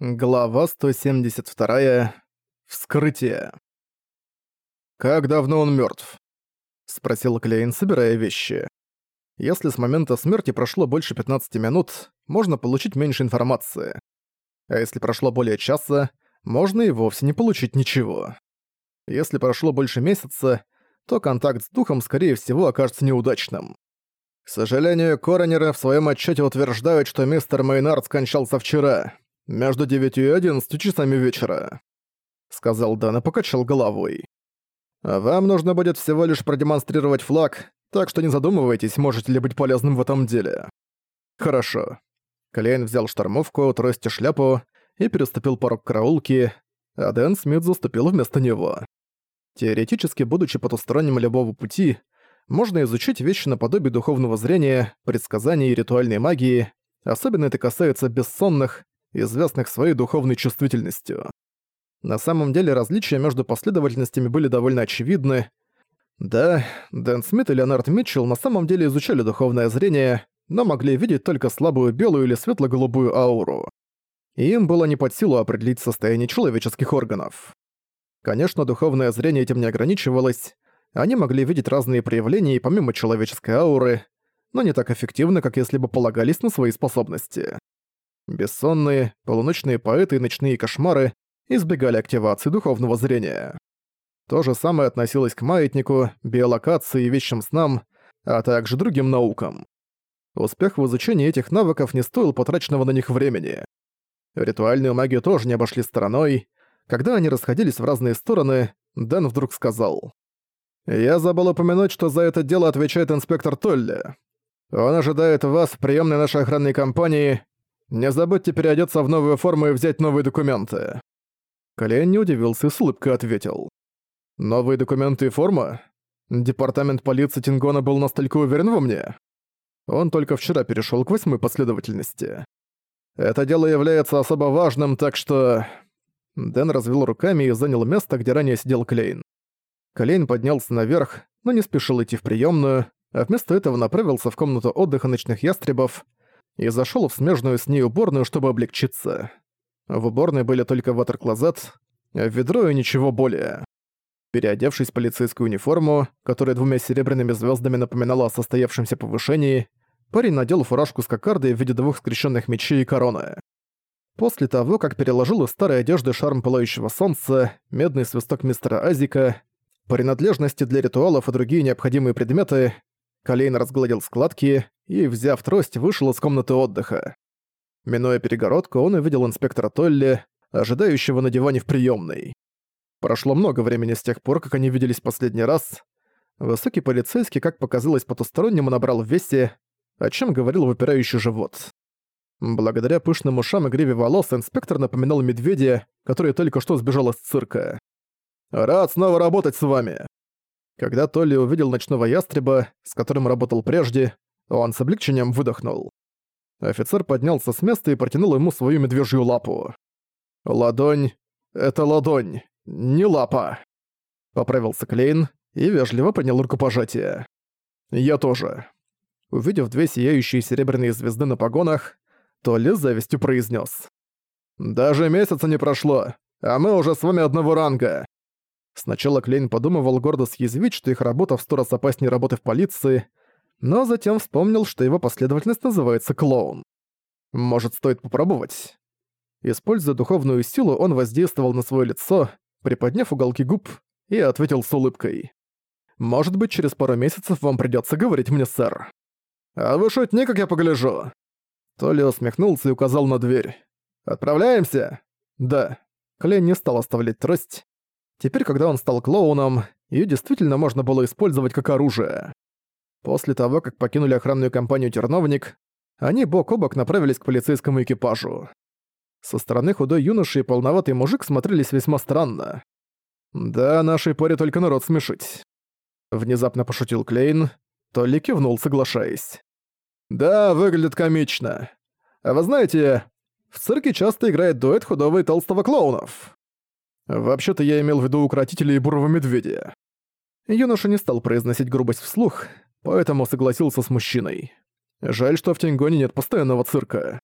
Глава 172. Вскрытие. «Как давно он мертв? спросил Клейн, собирая вещи. Если с момента смерти прошло больше 15 минут, можно получить меньше информации. А если прошло более часа, можно и вовсе не получить ничего. Если прошло больше месяца, то контакт с духом, скорее всего, окажется неудачным. К сожалению, коронеры в своем отчете утверждают, что мистер Мейнард скончался вчера, между девятью и одиннадцатью часами вечера», — сказал Дан и покачал головой. «Вам нужно будет всего лишь продемонстрировать флаг, так что не задумывайтесь, можете ли быть полезным в этом деле». «Хорошо». Клейн взял штормовку, трость и шляпу и переступил порог караулки, а Дэн Смит заступил вместо него. Теоретически, будучи потусторонним любого пути, можно изучить вещи наподобие духовного зрения, предсказаний и ритуальной магии, особенно это касается бессонных, известных своей духовной чувствительностью. На самом деле различия между последовательностями были довольно очевидны. Да, Дэн Смит и Леонард Митчелл на самом деле изучали духовное зрение, но могли видеть только слабую белую или светло-голубую ауру. И им было не под силу определить состояние человеческих органов. Конечно, духовное зрение этим не ограничивалось, они могли видеть разные проявления и помимо человеческой ауры, но не так эффективно, как если бы полагались на свои способности. Бессонные, полуночные поэты и ночные кошмары избегали активации духовного зрения. То же самое относилось к маятнику, биолокации и вещим снам, а также другим наукам. Успех в изучении этих навыков не стоил потраченного на них времени. Ритуальную магию тоже не обошли стороной. Когда они расходились в разные стороны, Дэн вдруг сказал. «Я забыл упомянуть, что за это дело отвечает инспектор Толли. Он ожидает вас в приемной нашей охранной компании не забудьте переодеться в новую форму и взять новые документы». Колен не удивился и с улыбкой ответил. «Новые документы и форма? Департамент полиции Тингона был настолько уверен во мне?» Он только вчера перешел к восьмой последовательности. «Это дело является особо важным, так что...» Дэн развел руками и занял место, где ранее сидел Клейн. Клейн поднялся наверх, но не спешил идти в приемную, а вместо этого направился в комнату отдыха ночных ястребов, и зашел в смежную с ней уборную, чтобы облегчиться. В уборной были только ватер-клозет, а ведро и ничего более. Переодевшись в полицейскую униформу, которая двумя серебряными звездами напоминала о состоявшемся повышении, парень надел фуражку с кокардой в виде двух скрещенных мечей и короны. После того, как переложил из старой одежды шарм пылающего солнца, медный свисток мистера Азика, принадлежности для ритуалов и другие необходимые предметы, Колейн разгладил складки и, взяв трость, вышел из комнаты отдыха. Минуя перегородку, он увидел инспектора Толли, ожидающего на диване в приёмной. Прошло много времени с тех пор, как они виделись последний раз. Высокий полицейский, как показалось потустороннему, набрал в весе, о чем говорил выпирающий живот. Благодаря пышным ушам и гриве волос инспектор напоминал медведя, который только что сбежал из цирка. «Рад снова работать с вами!» Когда Толли увидел ночного ястреба, с которым работал прежде, он с облегчением выдохнул. Офицер поднялся с места и протянул ему свою медвежью лапу. «Ладонь — это ладонь, не лапа!» Поправился Клейн и вежливо принял рукопожатие. «Я тоже». Увидев две сияющие серебряные звезды на погонах, Толли с завистью произнес: «Даже месяца не прошло, а мы уже с вами одного ранга. Сначала Клейн подумывал гордо съязвить, что их работа в сто раз опаснее работы в полиции, но затем вспомнил, что его последовательность называется клоун. Может, стоит попробовать? Используя духовную силу, он воздействовал на свое лицо, приподняв уголки губ, и ответил с улыбкой. «Может быть, через пару месяцев вам придётся говорить мне, сэр». «А вы шутник, как я погляжу?» Толи усмехнулся и указал на дверь. «Отправляемся?» «Да». Клейн не стал оставлять трость, Теперь, когда он стал клоуном, её действительно можно было использовать как оружие. После того, как покинули охранную компанию «Терновник», они бок о бок направились к полицейскому экипажу. Со стороны худой юноши и полноватый мужик смотрелись весьма странно. «Да, нашей паре только народ смешить». Внезапно пошутил Клейн, Толли кивнул, соглашаясь. «Да, выглядит комично. А вы знаете, в цирке часто играет дуэт худого и толстого клоунов». Вообще-то я имел в виду укротителя и бурого медведя. Юноша не стал произносить грубость вслух, поэтому согласился с мужчиной. Жаль, что в Тенгоне нет постоянного цирка.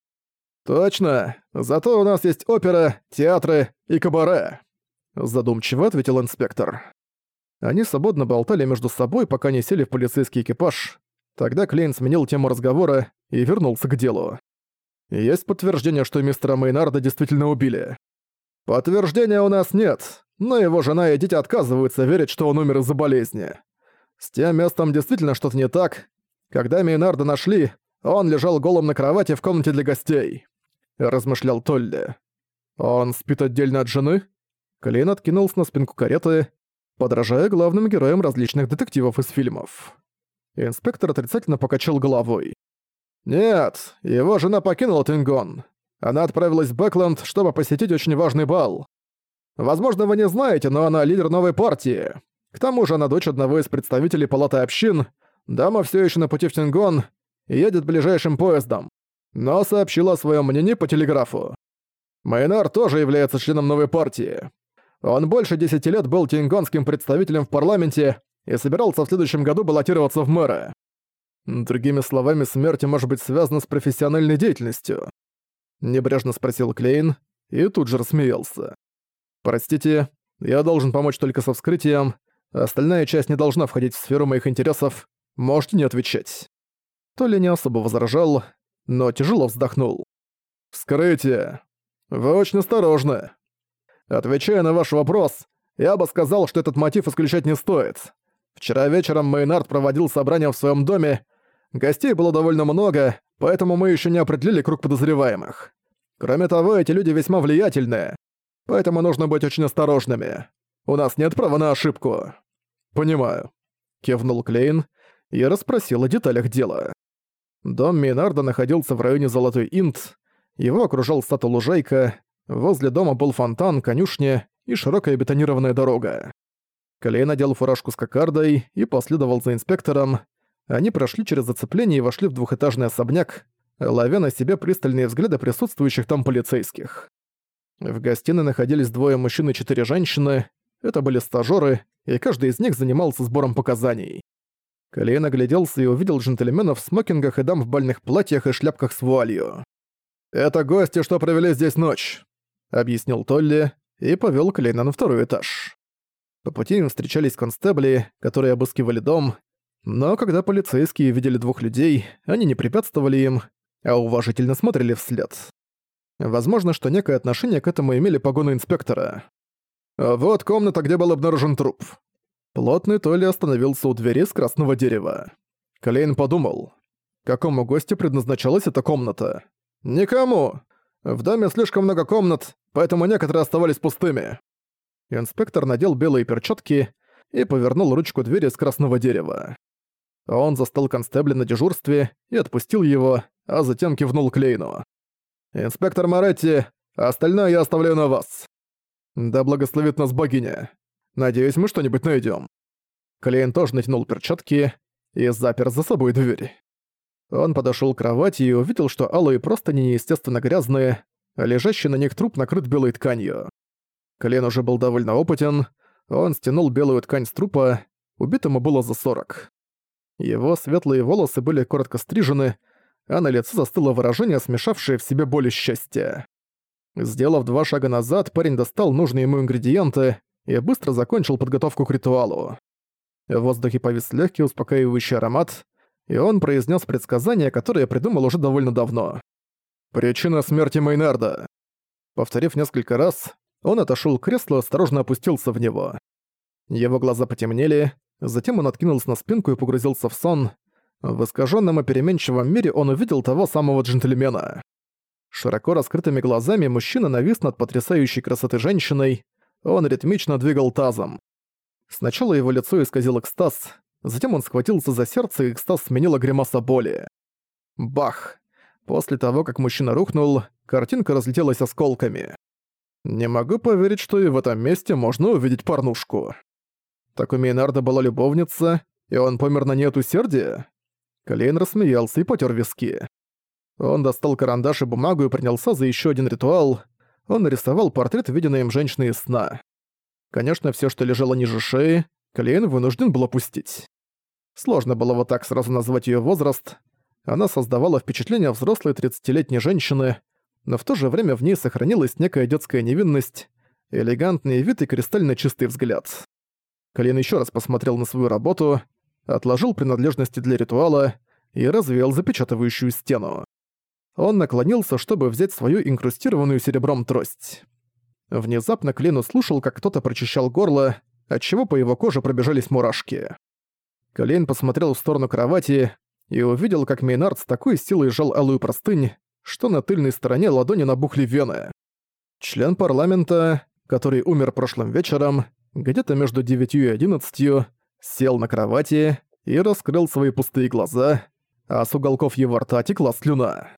«Точно. Зато у нас есть опера, театры и кабаре», — задумчиво ответил инспектор. Они свободно болтали между собой, пока не сели в полицейский экипаж. Тогда Клейн сменил тему разговора и вернулся к делу. «Есть подтверждение, что мистера Мейнарда действительно убили?» «Подтверждения у нас нет, но его жена и дети отказываются верить, что он умер из-за болезни. С тем местом действительно что-то не так. Когда Мейнарда нашли, он лежал голым на кровати в комнате для гостей», — размышлял Толли. «Он спит отдельно от жены?» Клейн откинулся на спинку кареты, подражая главным героям различных детективов из фильмов. Инспектор отрицательно покачал головой. «Нет, его жена покинула Тингон. Она отправилась в Бэкленд, чтобы посетить очень важный бал. Возможно, вы не знаете, но она лидер новой партии. К тому же она дочь одного из представителей палаты общин. Дама все еще на пути в Тингон и едет ближайшим поездом. Но сообщила о своем мнении по телеграфу. Майнар тоже является членом новой партии. Он больше десяти лет был тингонским представителем в парламенте и собирался в следующем году баллотироваться в мэра. Другими словами, смерть может быть связана с профессиональной деятельностью. Небрежно спросил Клейн и тут же рассмеялся. «Простите, я должен помочь только со вскрытием, остальная часть не должна входить в сферу моих интересов, можете не отвечать». То ли не особо возражал, но тяжело вздохнул. «Вскрытие. Вы очень осторожны. Отвечая на ваш вопрос, я бы сказал, что этот мотив исключать не стоит. Вчера вечером Мейнард проводил собрание в своем доме. Гостей было довольно много, поэтому мы еще не определили круг подозреваемых. Кроме того, эти люди весьма влиятельные, поэтому нужно быть очень осторожными. У нас нет права на ошибку. Понимаю. Кивнул Клейн и расспросил о деталях дела. Дом Мейнарда находился в районе Золотой Инт, его окружал стату лужайка, Возле дома был фонтан, конюшня и широкая бетонированная дорога. Колей надел фуражку с кокардой и последовал за инспектором. Они прошли через зацепление и вошли в двухэтажный особняк, ловя на себе пристальные взгляды присутствующих там полицейских. В гостиной находились двое мужчин и четыре женщины. Это были стажёры, и каждый из них занимался сбором показаний. Колей нагляделся и увидел джентльменов в смокингах и дам в бальных платьях и шляпках с вуалью. «Это гости, что провели здесь ночь объяснил Толли и повёл Клейна на второй этаж. По пути им встречались констебли, которые обыскивали дом, но когда полицейские видели двух людей, они не препятствовали им, а уважительно смотрели вслед. Возможно, что некое отношение к этому имели погоны инспектора. Вот комната, где был обнаружен труп. Плотный Толли остановился у двери с красного дерева. Клейн подумал, какому гостю предназначалась эта комната? Никому! В доме слишком много комнат, поэтому некоторые оставались пустыми. Инспектор надел белые перчатки и повернул ручку двери с красного дерева. Он застал констебля на дежурстве и отпустил его, а затем кивнул Клейну. «Инспектор Моретти, остальное я оставляю на вас. Да благословит нас богиня. Надеюсь, мы что-нибудь найдем. Клейн тоже натянул перчатки и запер за собой дверь. Он подошел к кровати и увидел, что алые простыни неестественно грязные, а лежащий на них труп накрыт белой тканью. Клен уже был довольно опытен, он стянул белую ткань с трупа, убитому было за сорок. Его светлые волосы были коротко стрижены, а на лице застыло выражение, смешавшее в себе боль и счастье. Сделав два шага назад, парень достал нужные ему ингредиенты и быстро закончил подготовку к ритуалу. В воздухе повис легкий успокаивающий аромат, и он произнес предсказание, которое придумал уже довольно давно. «Причина смерти Мейнарда». Повторив несколько раз, он отошел к креслу и осторожно опустился в него. Его глаза потемнели, затем он откинулся на спинку и погрузился в сон. В искаженном и переменчивом мире он увидел того самого джентльмена. Широко раскрытыми глазами мужчина навис над потрясающей красоты женщиной, он ритмично двигал тазом. Сначала его лицо исказил экстаз, Затем он схватился за сердце, и экстаз сменила гримаса боли. Бах! После того, как мужчина рухнул, картинка разлетелась осколками. Не могу поверить, что и в этом месте можно увидеть порнушку. Так у Мейнарда была любовница, и он помер на ней от усердия? Клейн рассмеялся и потер виски. Он достал карандаш и бумагу и принялся за еще один ритуал. Он нарисовал портрет виденной им женщины из сна. Конечно, все, что лежало ниже шеи, Клейн вынужден был опустить. Сложно было вот так сразу назвать ее возраст. Она создавала впечатление взрослой 30-летней женщины, но в то же время в ней сохранилась некая детская невинность, элегантный вид и кристально чистый взгляд. Клейн еще раз посмотрел на свою работу, отложил принадлежности для ритуала и развеял запечатывающую стену. Он наклонился, чтобы взять свою инкрустированную серебром трость. Внезапно Клейн услышал, как кто-то прочищал горло, отчего по его коже пробежались мурашки. Клейн посмотрел в сторону кровати и увидел, как Мейнард с такой силой сжал алую простынь, что на тыльной стороне ладони набухли вены. Член парламента, который умер прошлым вечером, где-то между девятью и одиннадцатью, сел на кровати и раскрыл свои пустые глаза, а с уголков его рта текла слюна.